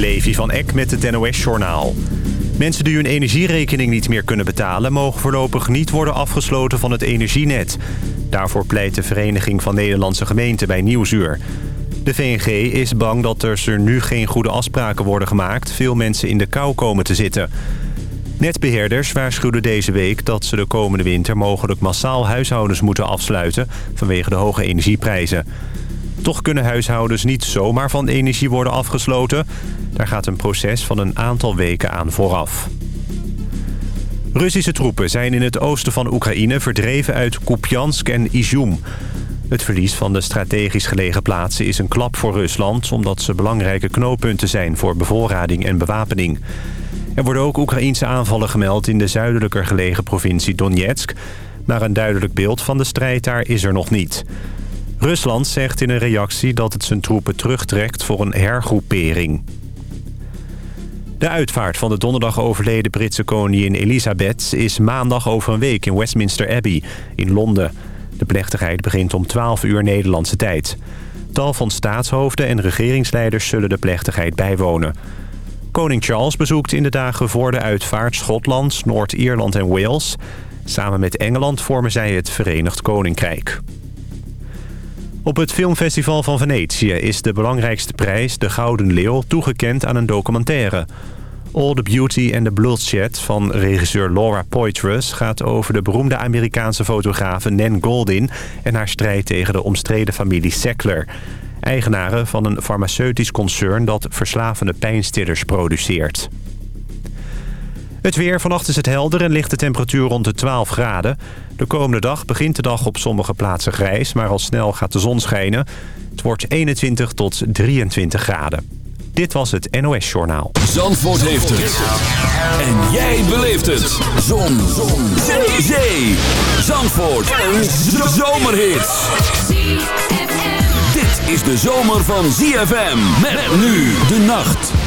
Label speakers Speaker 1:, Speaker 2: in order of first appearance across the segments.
Speaker 1: Levi van Eck met het NOS-journaal. Mensen die hun energierekening niet meer kunnen betalen... mogen voorlopig niet worden afgesloten van het energienet. Daarvoor pleit de Vereniging van Nederlandse Gemeenten bij Nieuwsuur. De VNG is bang dat er nu geen goede afspraken worden gemaakt... veel mensen in de kou komen te zitten. Netbeheerders waarschuwden deze week dat ze de komende winter... mogelijk massaal huishoudens moeten afsluiten... vanwege de hoge energieprijzen. Toch kunnen huishoudens niet zomaar van energie worden afgesloten. Daar gaat een proces van een aantal weken aan vooraf. Russische troepen zijn in het oosten van Oekraïne verdreven uit Kupiansk en Izum. Het verlies van de strategisch gelegen plaatsen is een klap voor Rusland... omdat ze belangrijke knooppunten zijn voor bevoorrading en bewapening. Er worden ook Oekraïense aanvallen gemeld in de zuidelijker gelegen provincie Donetsk... maar een duidelijk beeld van de strijd daar is er nog niet. Rusland zegt in een reactie dat het zijn troepen terugtrekt voor een hergroepering. De uitvaart van de donderdag overleden Britse koningin Elisabeth... is maandag over een week in Westminster Abbey in Londen. De plechtigheid begint om 12 uur Nederlandse tijd. Tal van staatshoofden en regeringsleiders zullen de plechtigheid bijwonen. Koning Charles bezoekt in de dagen voor de uitvaart Schotland, Noord-Ierland en Wales. Samen met Engeland vormen zij het Verenigd Koninkrijk. Op het filmfestival van Venetië is de belangrijkste prijs, de Gouden Leeuw, toegekend aan een documentaire. All the Beauty and the Bloodshed van regisseur Laura Poitras gaat over de beroemde Amerikaanse fotografe Nan Goldin en haar strijd tegen de omstreden familie Sackler. Eigenaren van een farmaceutisch concern dat verslavende pijnstillers produceert. Het weer. Vannacht is het helder en ligt de temperatuur rond de 12 graden. De komende dag begint de dag op sommige plaatsen grijs... maar al snel gaat de zon schijnen. Het wordt 21 tot 23 graden. Dit was het NOS Journaal.
Speaker 2: Zandvoort heeft het. En jij beleeft het. Zon. zon. Zee. Zee. Zandvoort. Een zomerhit. Dit is de zomer van ZFM. Met nu de nacht.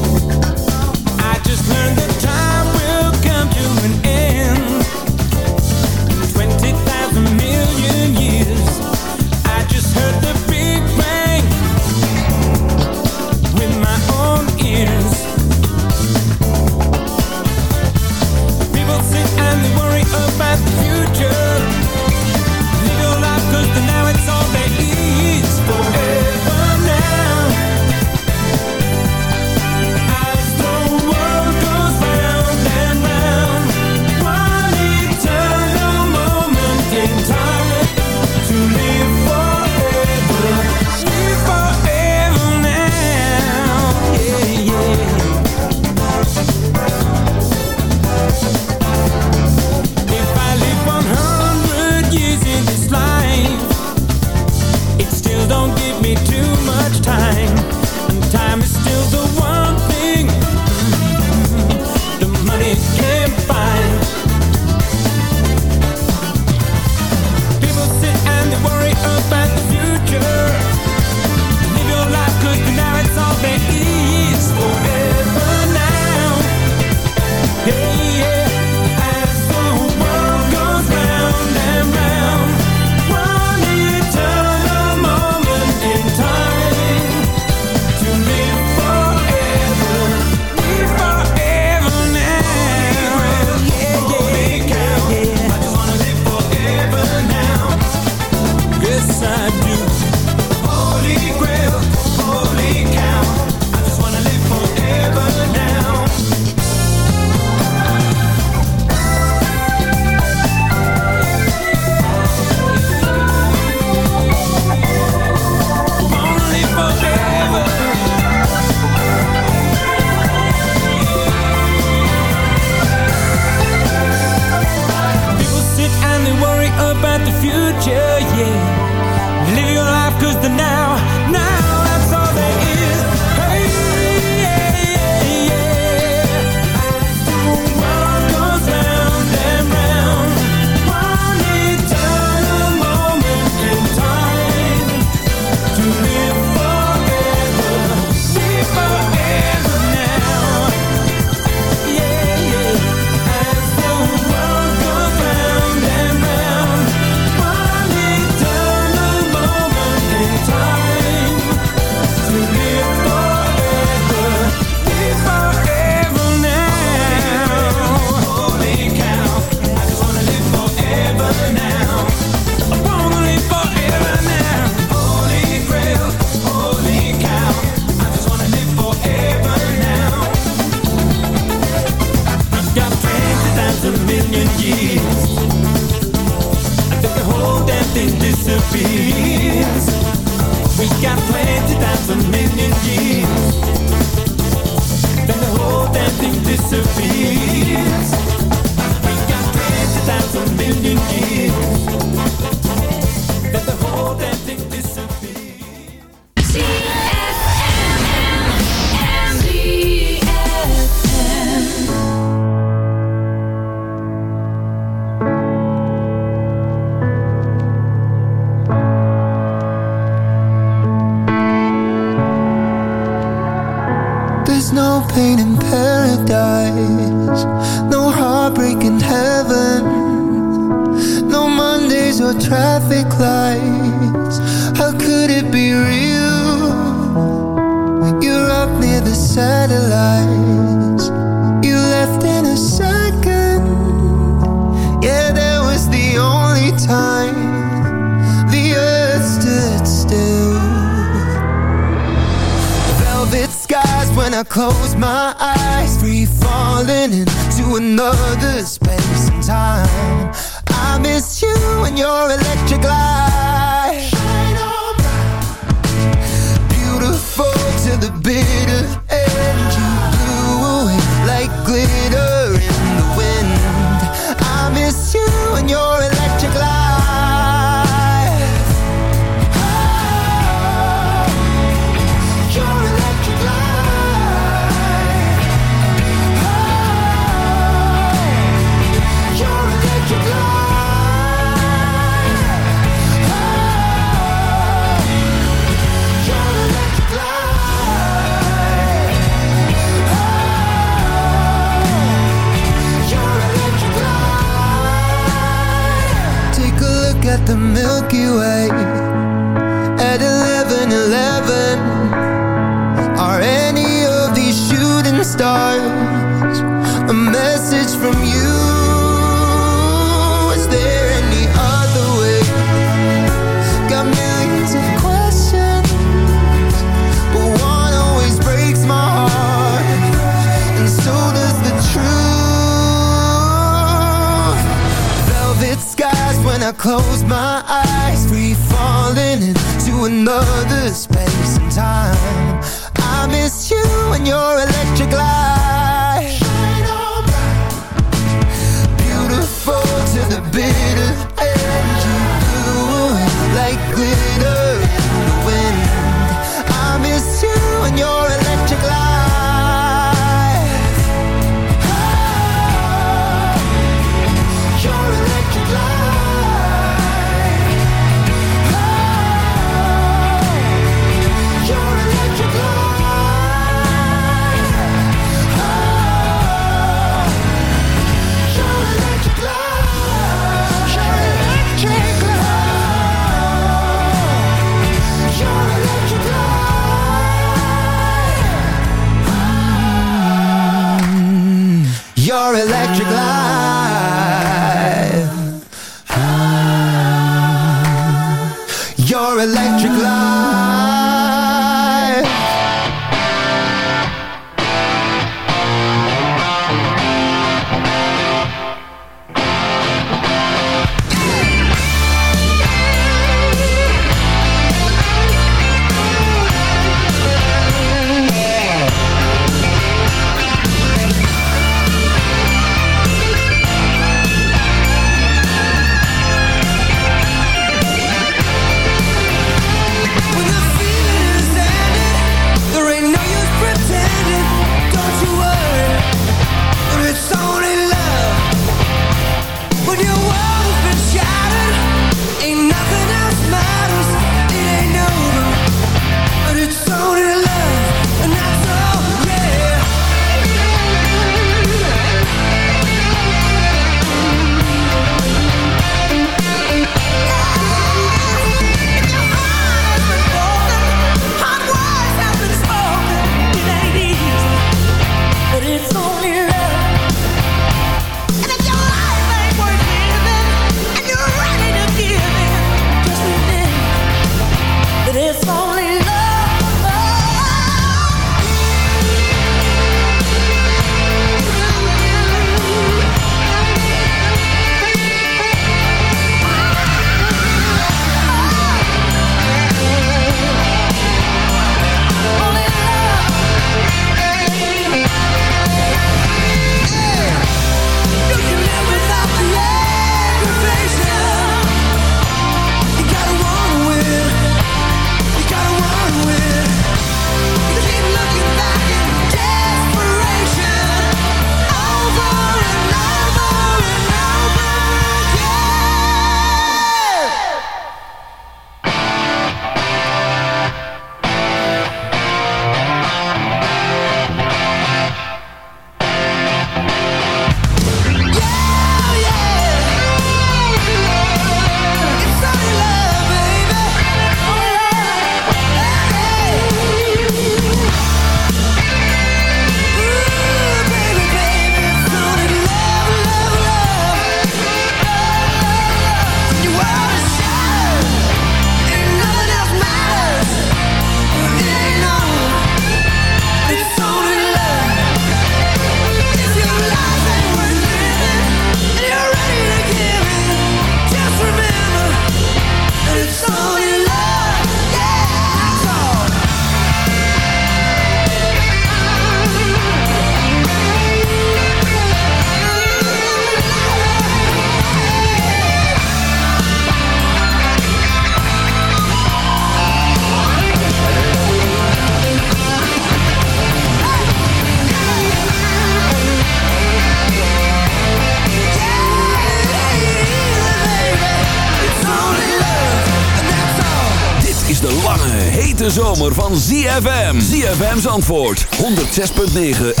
Speaker 2: ZFM. ZFM's antwoord 106.9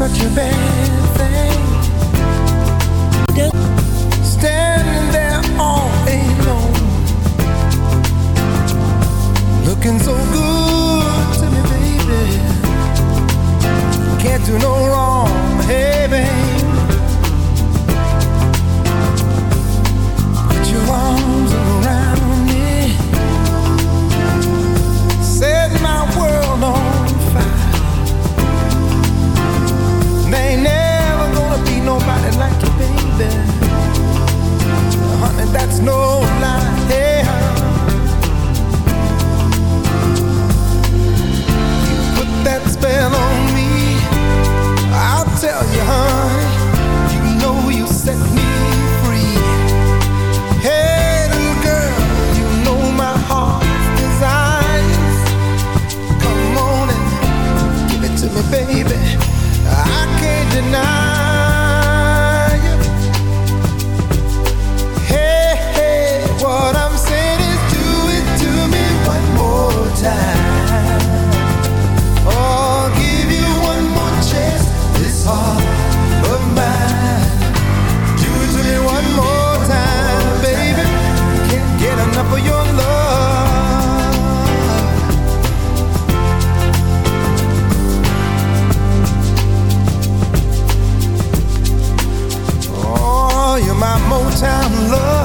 Speaker 3: such a bad I'm love.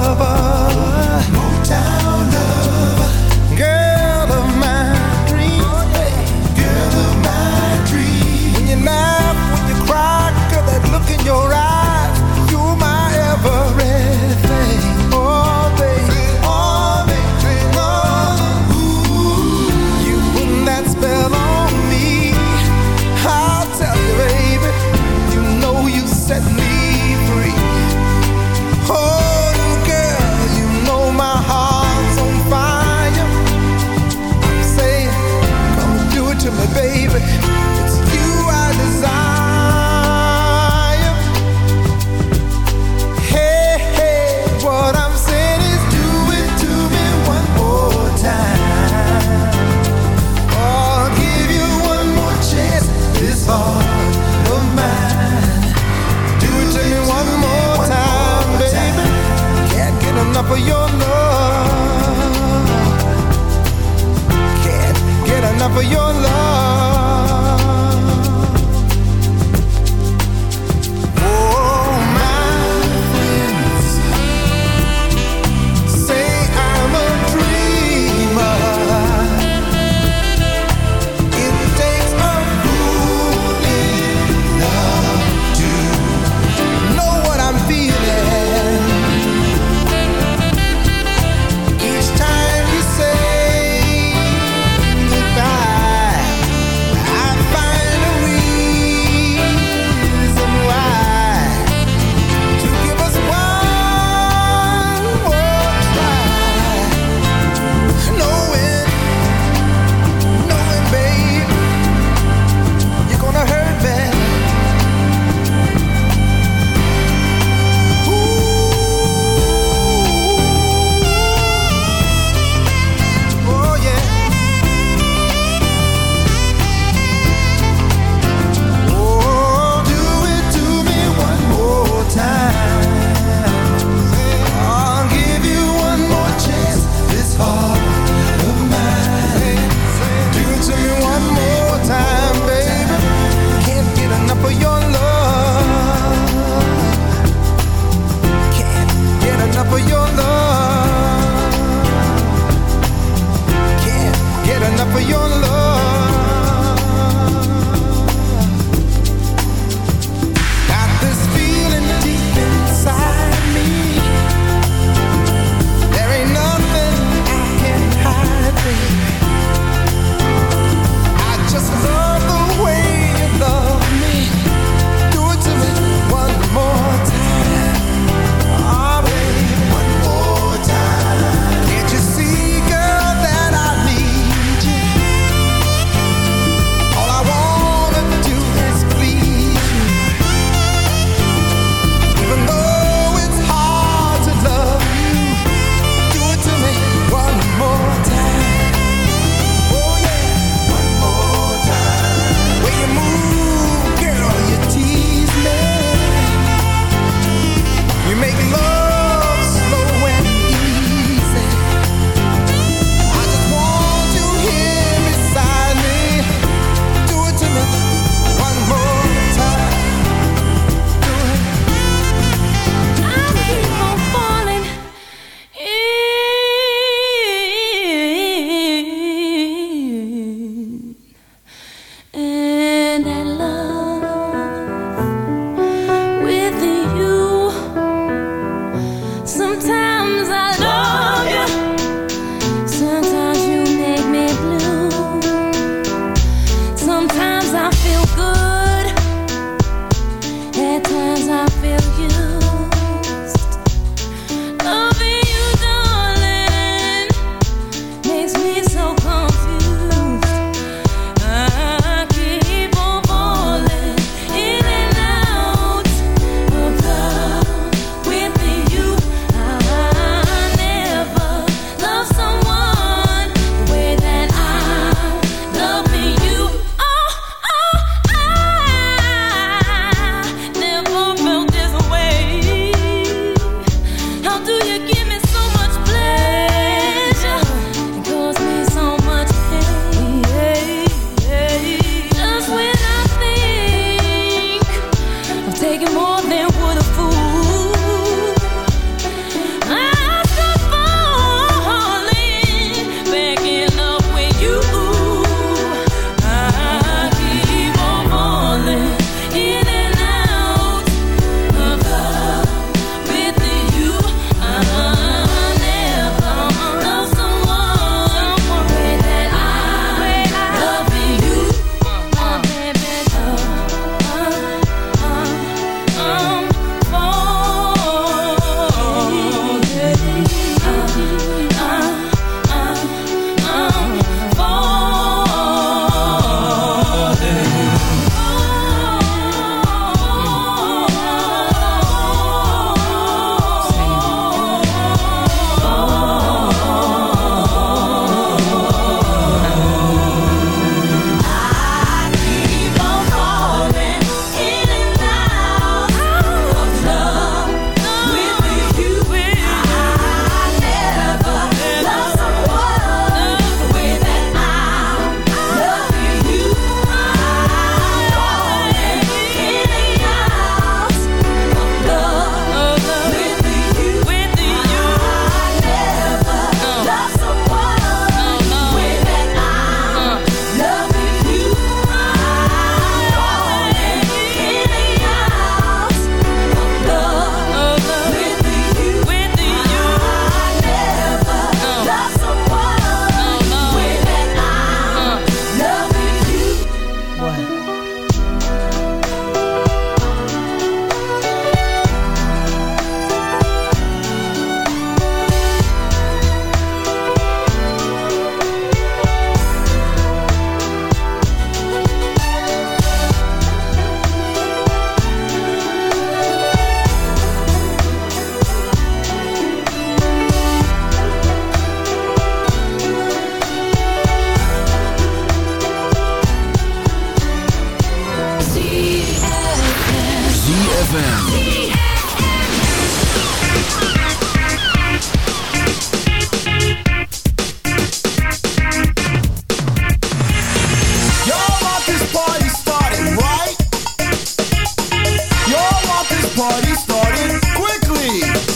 Speaker 3: party quickly.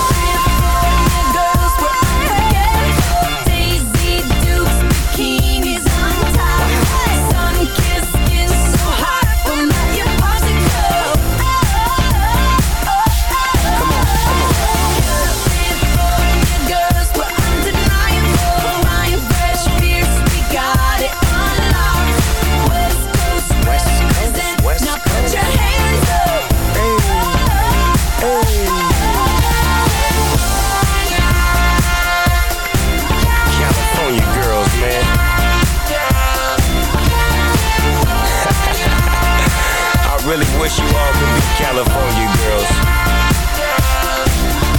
Speaker 4: wish you all could be California girls.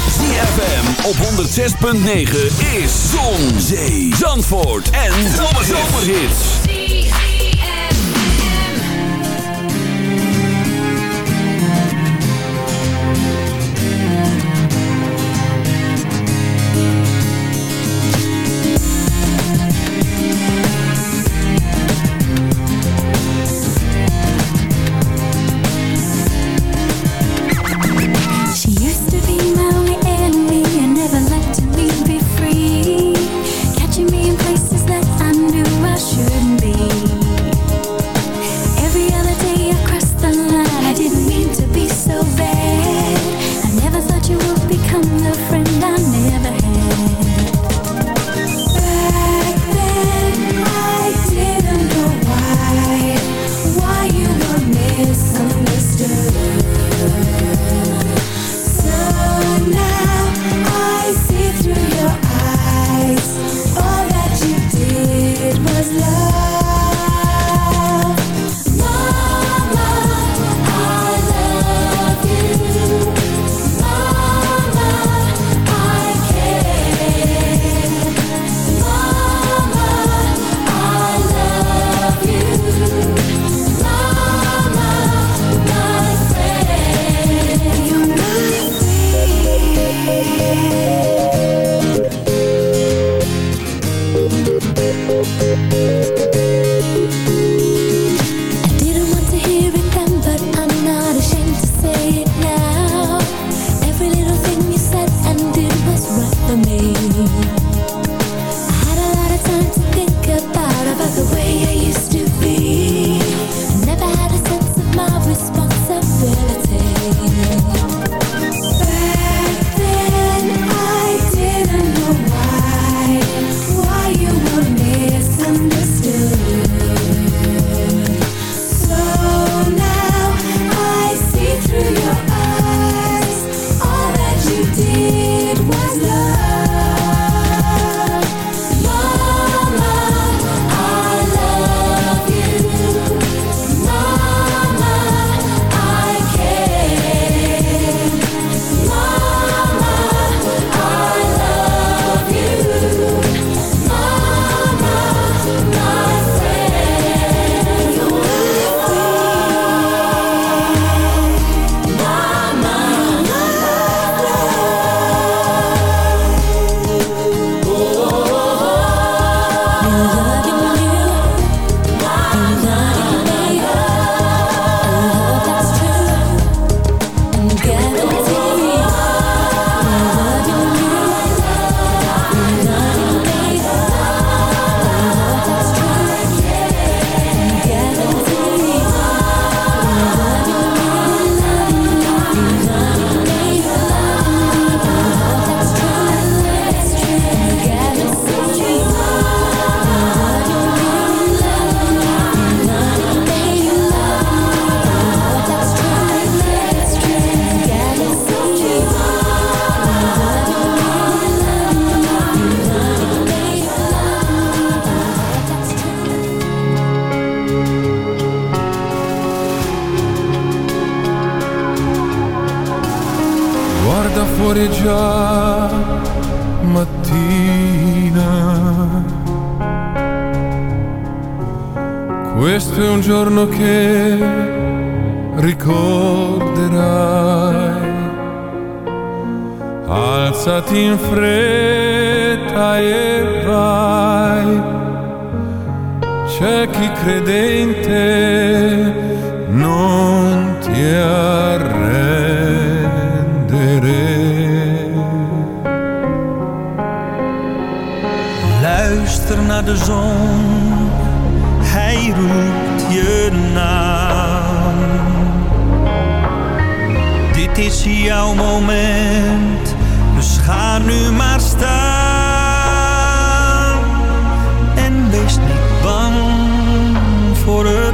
Speaker 2: ZFM op 106.9 is Zon, Zee, Zandvoort en Zomerhits.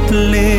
Speaker 5: play.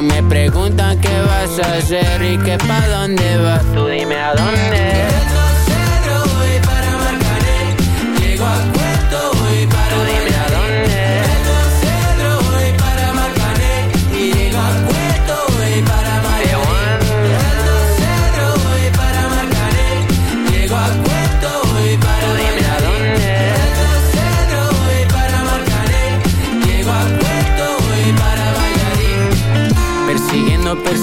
Speaker 3: Me
Speaker 6: preguntan qué vas a hacer y que pa' dónde vas. Tú dime a dónde.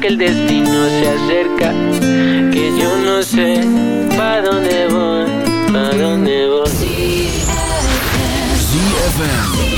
Speaker 6: que el destino se acerca, que yo no sé pa' dónde voy, pa' dónde voy.
Speaker 2: ZFM.